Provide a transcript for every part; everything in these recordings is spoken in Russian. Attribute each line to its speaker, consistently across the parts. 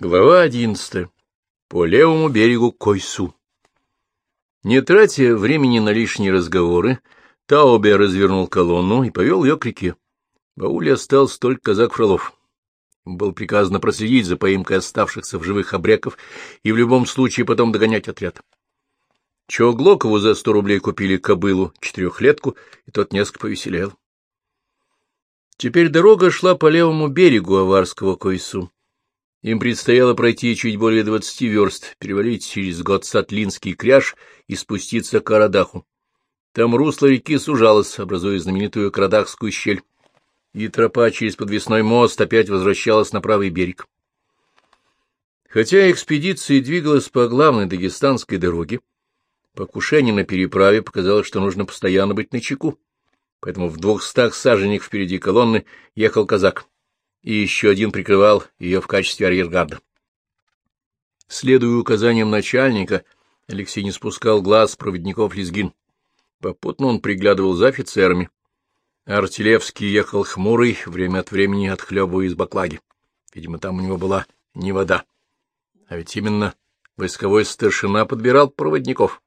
Speaker 1: Глава одиннадцатая. По левому берегу Койсу. Не тратя времени на лишние разговоры, Таубе развернул колонну и повел ее к реке. В ауле остался только казак Фролов. Было приказано проследить за поимкой оставшихся в живых обреков и в любом случае потом догонять отряд. Чоглокову за сто рублей купили кобылу, четырехлетку, и тот несколько повеселел. Теперь дорога шла по левому берегу Аварского Койсу. Им предстояло пройти чуть более двадцати верст, перевалить через Готсатлинский кряж и спуститься к Арадаху. Там русло реки сужалось, образуя знаменитую Карадахскую щель, и тропа через подвесной мост опять возвращалась на правый берег. Хотя экспедиция двигалась по главной дагестанской дороге, покушение на переправе показалось, что нужно постоянно быть начеку, поэтому в двухстах саженях впереди колонны ехал казак и еще один прикрывал ее в качестве арьергарда. Следуя указаниям начальника, Алексей не спускал глаз проводников Лезгин. Попутно он приглядывал за офицерами. Артилевский ехал хмурый, время от времени отхлебывая из баклаги. Видимо, там у него была не вода. А ведь именно войсковой старшина подбирал проводников.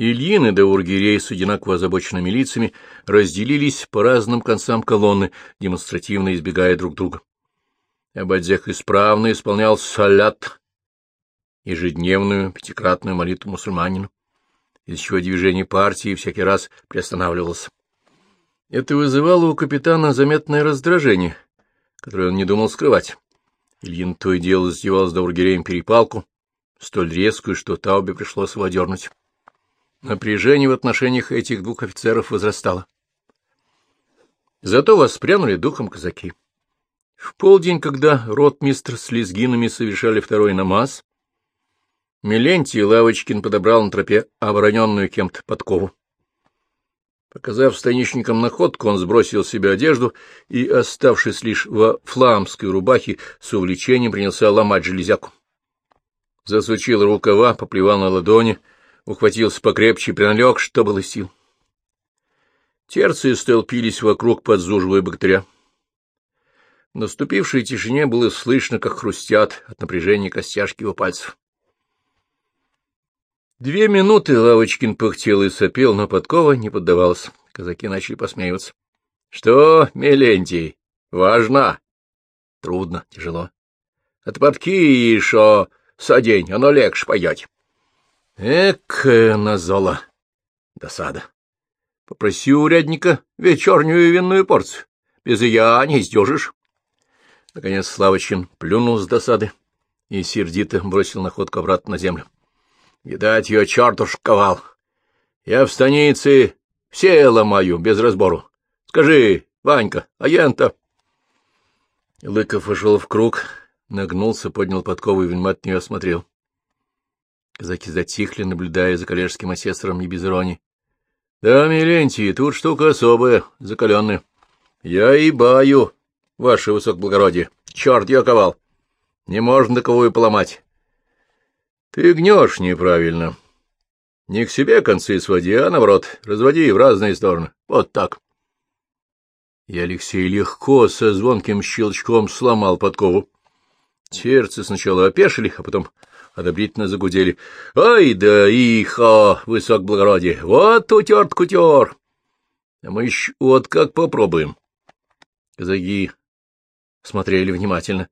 Speaker 1: Ильин и Даургирей с одинаково озабоченными лицами разделились по разным концам колонны, демонстративно избегая друг друга. Абадзех исправно исполнял салят, ежедневную пятикратную молитву мусульманину, из чего движение партии всякий раз приостанавливалось. Это вызывало у капитана заметное раздражение, которое он не думал скрывать. Ильин то и дело сделал с Даургиреем перепалку, столь резкую, что Таубе пришлось его одернуть. Напряжение в отношениях этих двух офицеров возрастало. Зато воспрянули духом казаки. В полдень, когда ротмистр с лезгинами совершали второй намаз, Мелентий Лавочкин подобрал на тропе обороненную кем-то подкову. Показав станичникам находку, он сбросил себе одежду и, оставшись лишь во фламской рубахе, с увлечением принялся ломать железяку. Засучил рукава, поплевал на ладони — ухватился покрепче и приналег, что было сил. Терции столпились вокруг, подзуживая богатыря. В наступившей тишине было слышно, как хрустят от напряжения костяшки его пальцев. Две минуты Лавочкин пыхтел и сопел, но подкова не поддавалась. Казаки начали посмеиваться. — Что, Мелентий, важно? — Трудно, тяжело. — От подки еще садень, оно легче пойдет. Эк, назола. Досада. Попроси урядника вечернюю винную порцию. Без я не сдежишь. Наконец Славочин плюнул с досады и сердито бросил находку обратно на землю. Видать, ее черт ковал. Я в станице все ломаю, без разбору. Скажи, Ванька, агента. Лыков вошел в круг, нагнулся, поднял подкову и внимательно ее осмотрел. Казаки затихли, наблюдая за коллежским асессором не без иронии. — Да, Милентий, тут штука особая, закаленная. Я и баю, ваше высокоблагородие. Черт я ковал. Не можно таковую поломать. Ты гнешь неправильно. Не к себе концы своди, а наоборот, разводи в разные стороны. Вот так. И Алексей легко, со звонким щелчком сломал подкову. Сердце сначала опешили, а потом одобрительно загудели. — Ай да ихо, высокоблагородие, вот утерт-кутер! А мы еще вот как попробуем. Казаки смотрели внимательно,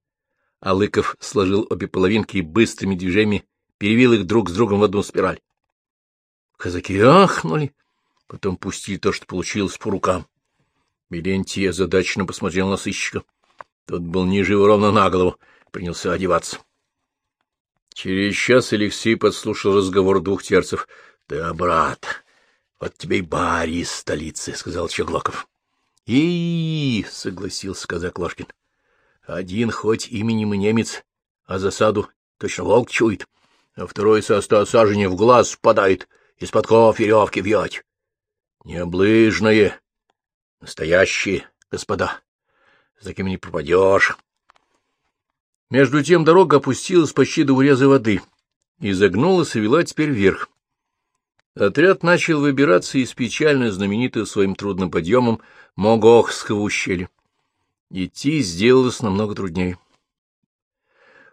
Speaker 1: а Лыков сложил обе половинки и быстрыми движениями перевил их друг с другом в одну спираль. Казаки ахнули, потом пустили то, что получилось по рукам. Милентий озадаченно посмотрел на сыщика. Тот был ниже ровно на голову, принялся одеваться. Через час Алексей подслушал разговор двух терцев. — Да, брат, вот тебе и барь из столицы, — сказал Чеглоков. — И, — согласился казак Ложкин, — один хоть именем немец, а засаду точно волк чует, а второй со ста саженей в глаз впадает, из-под ков веревки вьет. Необлыжное, настоящие, господа, за кем не пропадешь. Между тем дорога опустилась почти до уреза воды, изогнулась и вела теперь вверх. Отряд начал выбираться из печально знаменитого своим трудным подъемом Могохского ущелья. Идти сделалось намного труднее.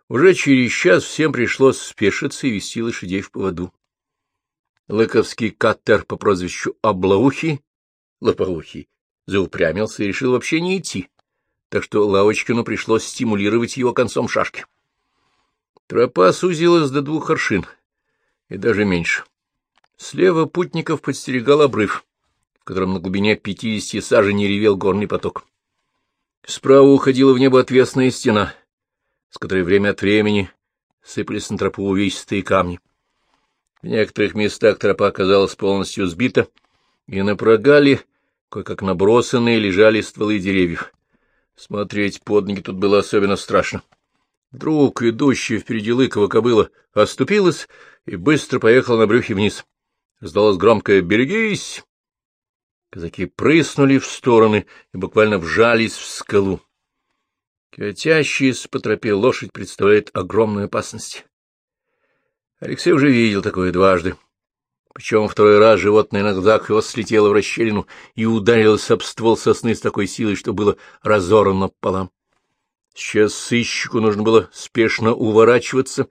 Speaker 1: Уже через час всем пришлось спешиться и вести лошадей в поводу. Лыковский каттер по прозвищу Облаухий, Лопоухий, заупрямился и решил вообще не идти, так что Лавочкину пришлось стимулировать его концом шашки. Тропа сузилась до двух аршин, и даже меньше. Слева путников подстерегал обрыв, в котором на глубине пятидесяти саженей ревел горный поток. Справа уходила в небо отвесная стена, с которой время от времени сыпались на тропу увесистые камни. В некоторых местах тропа оказалась полностью сбита, и на прогале, кое-как набросанные, лежали стволы деревьев. Смотреть под ноги тут было особенно страшно. Вдруг идущая впереди Лыкова кобыла оступилась и быстро поехала на брюхе вниз. Раздалось громкое «Берегись!». Казаки прыснули в стороны и буквально вжались в скалу. Катящаяся по тропе лошадь представляет огромную опасность. Алексей уже видел такое дважды. Причем второй раз животное на глазах его слетело в расщелину и ударилось об ствол сосны с такой силой, что было разорвано пополам. Сейчас сыщику нужно было спешно уворачиваться,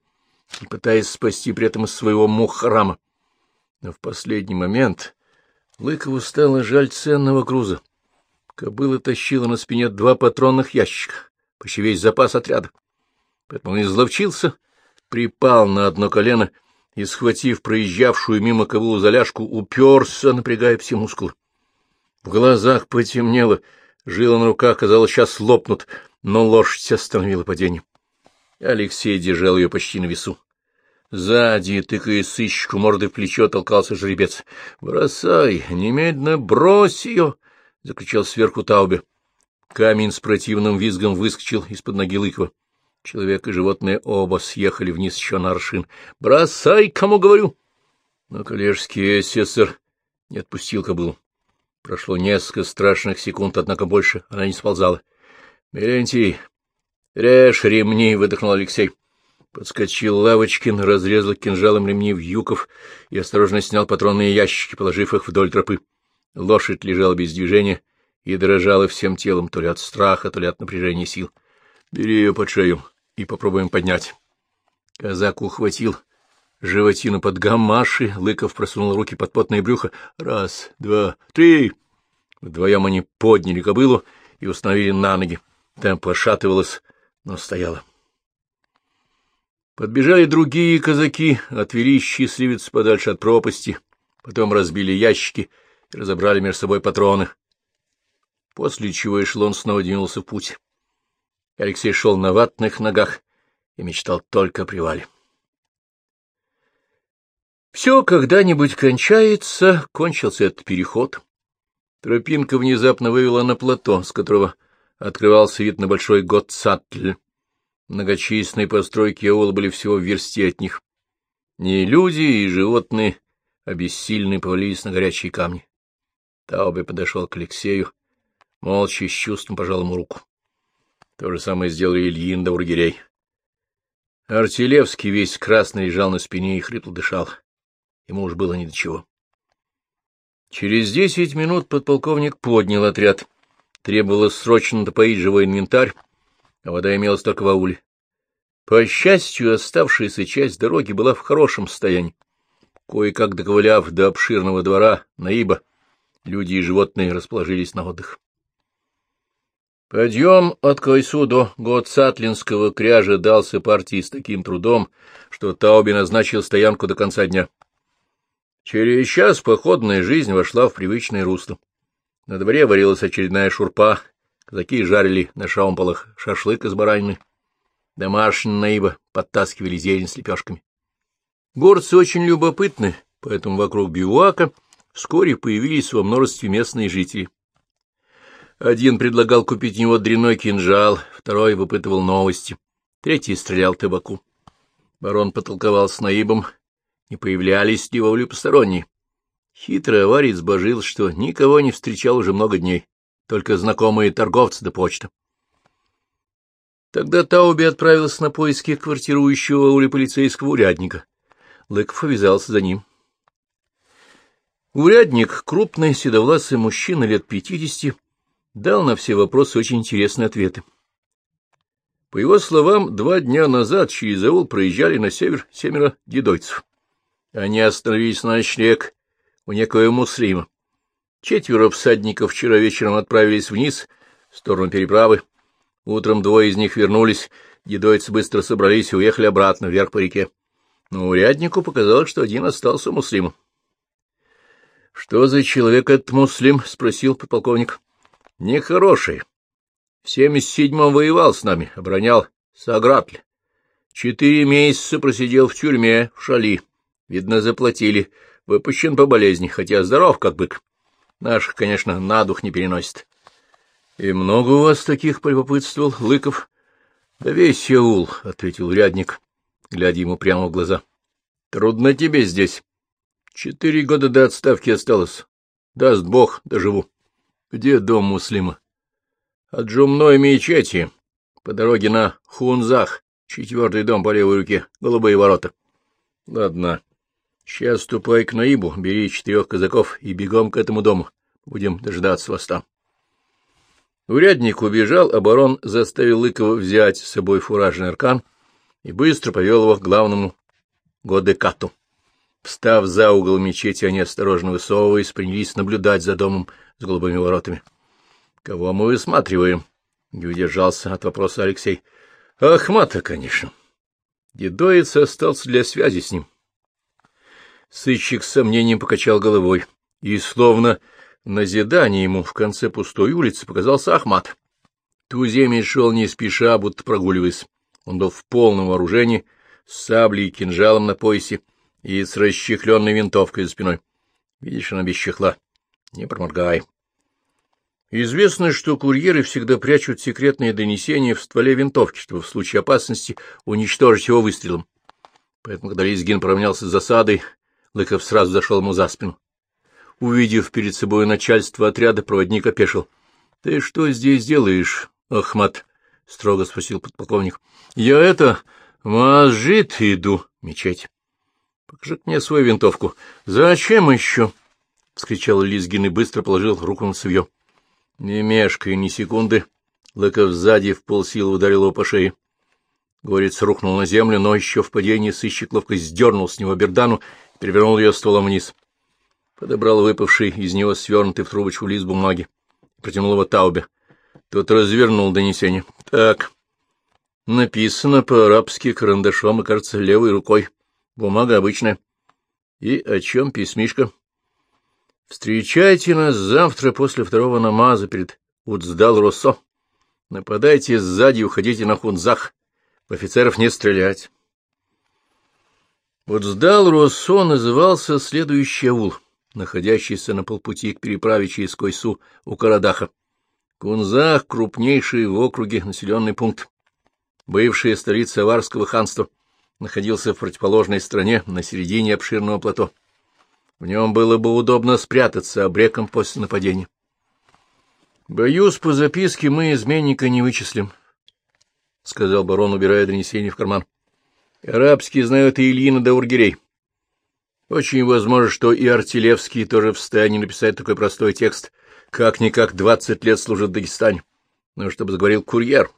Speaker 1: пытаясь спасти при этом своего мухрама. Но в последний момент Лыкову стало жаль ценного груза. Кобыла тащила на спине два патронных ящика, почти весь запас отряда. Поэтому он изловчился припал на одно колено и, схватив проезжавшую мимо кобылу заляжку, уперся, напрягая все мускулы. В глазах потемнело, жила на руках, казалось, сейчас лопнут, но лошадь остановила падение. Алексей держал ее почти на весу. Сзади, тыкая сыщику мордой в плечо, толкался жеребец. — Бросай, немедленно брось ее! — закричал сверху Таубе. Камень с противным визгом выскочил из-под ноги Лыкова. Человек и животное оба съехали вниз еще на аршин. «Бросай, кому говорю!» Но коллежский эсэсор не отпустил кобылу. Прошло несколько страшных секунд, однако больше она не сползала. — Мерентий, режь ремни! — выдохнул Алексей. Подскочил Лавочкин, разрезал кинжалом ремни в юков и осторожно снял патронные ящики, положив их вдоль тропы. Лошадь лежала без движения и дрожала всем телом, то ли от страха, то ли от напряжения сил. — Бери ее под шею и попробуем поднять. Казак ухватил животину под гамаши, Лыков просунул руки под потное брюхо. Раз, два, три. Вдвоем они подняли кобылу и установили на ноги. Там пошатывалась, но стояла. Подбежали другие казаки, отвели счастливец подальше от пропасти, потом разбили ящики и разобрали между собой патроны, после чего эшелон снова двинулся в путь. Алексей шел на ватных ногах и мечтал только о привале. Все когда-нибудь кончается, кончился этот переход. Тропинка внезапно вывела на плато, с которого открывался вид на большой Готцатль. Многочисленные постройки аула были всего в версте от них. Не люди и животные, обессильные, повалились на горячие камни. Таубе подошел к Алексею, молча с чувством пожал ему руку. То же самое сделали Ильин да Ургирей. Артилевский весь красный лежал на спине и хрипло дышал. Ему уж было ни до чего. Через десять минут подполковник поднял отряд. Требовалось срочно допоить живой инвентарь, а вода имелась только в ауле. По счастью, оставшаяся часть дороги была в хорошем состоянии. Кое-как доковыляв до обширного двора Наиба, люди и животные расположились на отдых. Подъем от Кайсу до Гоцатлинского кряжа дался партии с таким трудом, что Тауби назначил стоянку до конца дня. Через час походная жизнь вошла в привычное русло. На дворе варилась очередная шурпа, казаки жарили на шаумполах шашлык из баранины. Домашние наиба подтаскивали зелень с лепешками. Горцы очень любопытны, поэтому вокруг бивуака вскоре появились во множестве местные жители. Один предлагал купить у него дряной кинжал, второй выпытывал новости, третий стрелял табаку. Барон потолковал с Наибом, не появлялись ли вовлю посторонние. Хитрый аварий сбожил, что никого не встречал уже много дней, только знакомые торговцы до да почта. Тогда Тауби отправился на поиски квартирующего у полицейского урядника. Лыков увязался за ним. Урядник — крупный седовласый мужчина лет пятидесяти, дал на все вопросы очень интересные ответы. По его словам, два дня назад через аул проезжали на север семеро дедойцев. Они остановились на ночлег у некоего муслима. Четверо всадников вчера вечером отправились вниз, в сторону переправы. Утром двое из них вернулись, дедойцы быстро собрались и уехали обратно, вверх по реке. Но уряднику показалось, что один остался муслимом. — Что за человек этот муслим? — спросил подполковник. — Нехороший. В семьдесят седьмом воевал с нами, оборонял Сагратль. Четыре месяца просидел в тюрьме, в шали. Видно, заплатили. Выпущен по болезни, хотя здоров, как бык. Наших, конечно, на дух не переносит. — И много у вас таких полюбопытствовал, Лыков? — Да весь аул, — ответил рядник, глядя ему прямо в глаза. — Трудно тебе здесь. Четыре года до отставки осталось. Даст Бог, доживу. Где дом Муслима? От джумной мечети, по дороге на Хунзах, четвертый дом по левой руке, голубые ворота. Ладно, сейчас ступай к Наибу, бери четырех казаков и бегом к этому дому. Будем дождаться вас там. Урядник убежал, а барон заставил Лыкова взять с собой фуражный аркан и быстро повел его к главному Годекату. Встав за угол мечети, они осторожно высовываясь, принялись наблюдать за домом с голубыми воротами. — Кого мы высматриваем? — не удержался от вопроса Алексей. — Ахмата, конечно. Дедоец остался для связи с ним. Сыщик с сомнением покачал головой, и, словно назидание ему в конце пустой улицы, показался Ахмат. Туземец шел не спеша, будто прогуливаясь. Он был в полном вооружении, с саблей и кинжалом на поясе и с расчехленной винтовкой за спиной. Видишь, она без чехла. Не проморгай. Известно, что курьеры всегда прячут секретные донесения в стволе винтовки, чтобы в случае опасности уничтожить его выстрелом. Поэтому, когда Лизгин поравнялся с засадой, Лыков сразу зашел ему за спину. Увидев перед собой начальство отряда, проводник опешил. — Ты что здесь делаешь, Ахмат? — строго спросил подполковник. — Я это... Масжид иду, мечеть. — Покажи мне свою винтовку. — Зачем еще? — вскричал Лизгин и быстро положил руку на цевье. Не мешкая ни секунды, Лыков сзади в полсилы ударил его по шее. Горец рухнул на землю, но еще в падении сыщик ловко сдернул с него бердану и перевернул ее стволом вниз. Подобрал выпавший из него свернутый в трубочку лист бумаги протянул его Таубе. Тот развернул донесение. — Так, написано по-арабски карандашом и, кажется, левой рукой. Бумага обычная. И о чем письмишка? — Встречайте нас завтра после второго намаза перед Уцдал-Россо. Нападайте сзади и уходите на хунзах. В офицеров не стрелять. Уцдал-Россо назывался следующий аул, находящийся на полпути к переправе через Койсу у Карадаха. Кунзах — крупнейший в округе населенный пункт. Бывшая столица Аварского ханства находился в противоположной стране на середине обширного плато. В нем было бы удобно спрятаться обреком после нападения. Боюсь, по записке мы изменника не вычислим, — сказал барон, убирая донесение в карман. Арабские знают и Ильина да Ургерей. Очень возможно, что и Артилевский тоже в состоянии написать такой простой текст. Как-никак двадцать лет служит в Дагестане. Но чтобы заговорил курьер.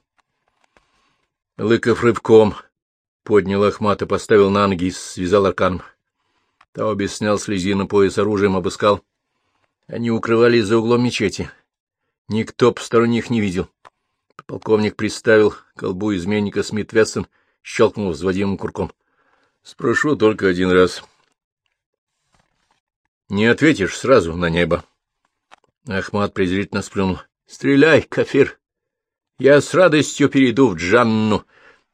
Speaker 1: Лыков рывком поднял Ахмата, поставил на ноги и связал арканом. Тауби снял с на пояс оружием, обыскал. Они укрывались за углом мечети. Никто посторонних не видел. Полковник приставил колбу изменника Смит Вессон, щелкнул взводимым курком. — Спрошу только один раз. — Не ответишь сразу на небо. Ахмат презрительно сплюнул. — Стреляй, кафир! Я с радостью перейду в Джанну.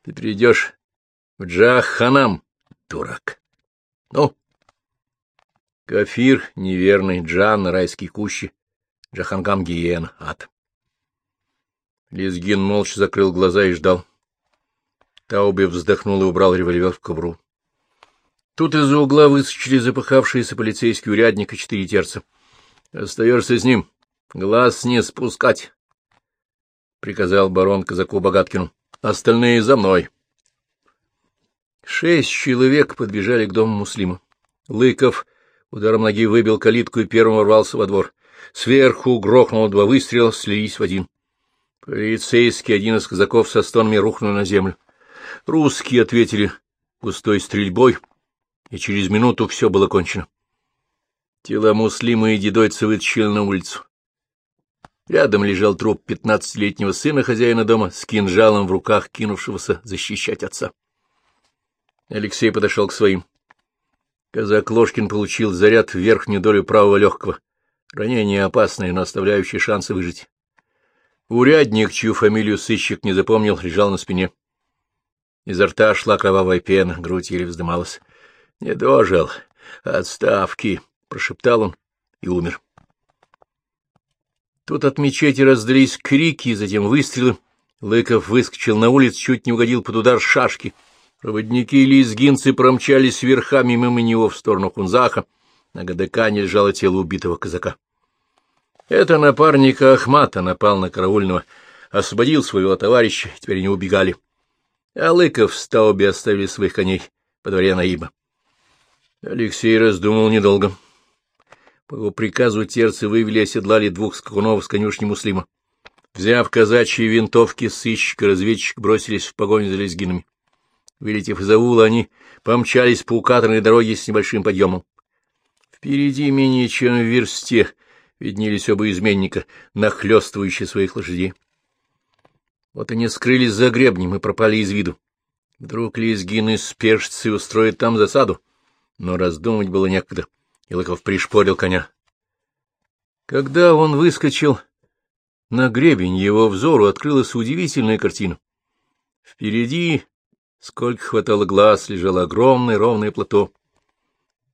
Speaker 1: Ты перейдешь в Джаханам, дурак. Ну, Кафир, неверный, Джан, райский кущи, Джахангам гиен, ад. Лизгин молча закрыл глаза и ждал. Тауби вздохнул и убрал револьвер в ковру. Тут из-за угла выскочили запыхавшиеся полицейский урядник и четыре терца. — Остаешься с ним. Глаз не спускать, — приказал барон казаку Богаткину. — Остальные за мной. Шесть человек подбежали к дому Муслима. Лыков Ударом ноги выбил калитку и первым ворвался во двор. Сверху грохнуло два выстрела, слились в один. Полицейский, один из казаков со стонами рухнул на землю. Русские ответили густой стрельбой, и через минуту все было кончено. Тела Муслима и дедойца вытащили на улицу. Рядом лежал труп пятнадцатилетнего сына хозяина дома с кинжалом в руках, кинувшегося защищать отца. Алексей подошел к своим. Казак Ложкин получил заряд в верхнюю долю правого легкого. Ранение опасное, но оставляющее шансы выжить. Урядник, чью фамилию сыщик не запомнил, лежал на спине. Изо рта шла кровавая пена, грудь еле вздымалась. — Не дожил. Отставки, — прошептал он и умер. Тут от мечети раздались крики, затем выстрелы. Лыков выскочил на улицу, чуть не угодил под удар шашки. Проводники и лезгинцы промчались верхами мимо него в сторону Хунзаха. На гадакане лежало тело убитого казака. Это напарника Ахмата напал на караульного, освободил своего товарища, теперь они убегали. А Лыков с Тауби оставили своих коней по дворе Наиба. Алексей раздумал недолго. По его приказу терцы вывели и оседлали двух скакунов с конюшни Муслима. Взяв казачьи винтовки, сыщик и разведчик бросились в погоню за лезгинами. Вылетев из аула, они помчались по укатанной дороге с небольшим подъемом. Впереди менее чем в версте виднелись оба изменника, нахлёстывающие своих лошадей. Вот они скрылись за гребнем и пропали из виду. Вдруг лезгины спешцы и устроят там засаду, но раздумывать было некогда. Илыков пришпорил коня. Когда он выскочил на гребень, его взору открылась удивительная картина. Впереди Сколько хватало глаз, лежало огромное ровное плато.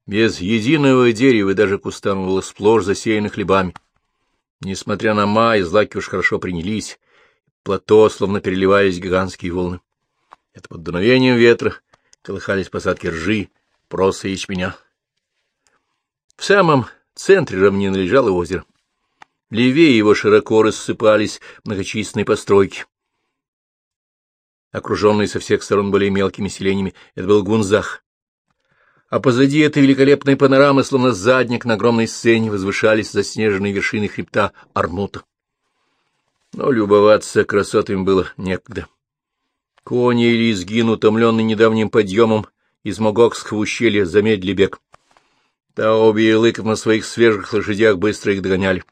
Speaker 1: Без единого дерева даже кустам было сплошь засеяно хлебами. Несмотря на май, злаки уж хорошо принялись, плато словно переливались гигантские волны. Это под дуновением ветра колыхались посадки ржи, проса и ячменя. В самом центре равнины лежало озеро. Левее его широко рассыпались многочисленные постройки окруженный со всех сторон более мелкими селениями, это был Гунзах. А позади этой великолепной панорамы, словно задник на огромной сцене, возвышались заснеженные вершины хребта Арнута. Но любоваться красотами было некогда. Кони или изгин, утомленный недавним подъемом из Могокского ущелья, замедли бег. Таоби и Лыков на своих свежих лошадях быстро их догоняли.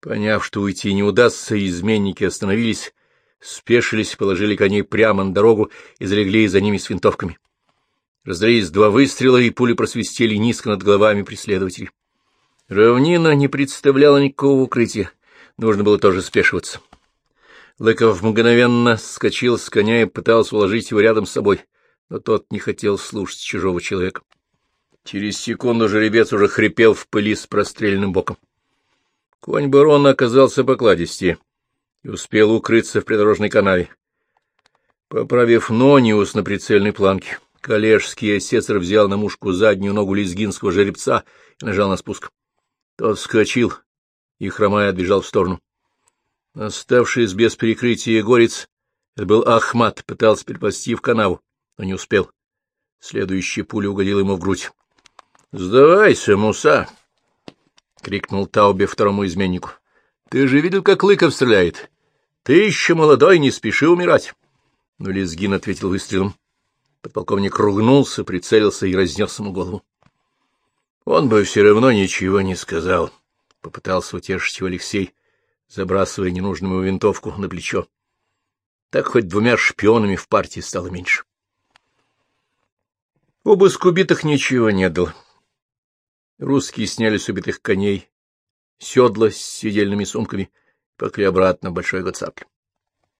Speaker 1: Поняв, что уйти не удастся, изменники остановились спешились, положили коней прямо на дорогу и залегли за ними с винтовками. Раздались два выстрела, и пули просвистели низко над головами преследователей. Равнина не представляла никакого укрытия, нужно было тоже спешиваться. Лыков мгновенно скочил с коня и пытался уложить его рядом с собой, но тот не хотел слушать чужого человека. Через секунду жеребец уже хрипел в пыли с простреленным боком. Конь барона оказался покладистее и успел укрыться в придорожной канаве. Поправив Нониус на прицельной планке, коллежский асессор взял на мушку заднюю ногу лезгинского жеребца и нажал на спуск. Тот вскочил и, хромая, отбежал в сторону. Оставшись без перекрытия горец, это был Ахмат, пытался перепасти в канаву, но не успел. Следующая пуля угодила ему в грудь. — Сдавайся, Муса! — крикнул Таубе второму изменнику. Ты же видел, как Лыков стреляет? Ты еще молодой, не спеши умирать. Но Лезгин ответил выстрелом. Подполковник ругнулся, прицелился и разнес ему голову. Он бы все равно ничего не сказал, — попытался утешить его Алексей, забрасывая ненужную ему винтовку на плечо. Так хоть двумя шпионами в партии стало меньше. Обыск убитых ничего не дал. Русские сняли с убитых коней седла с сидельными сумками, пошли обратно Большой Гоцапль.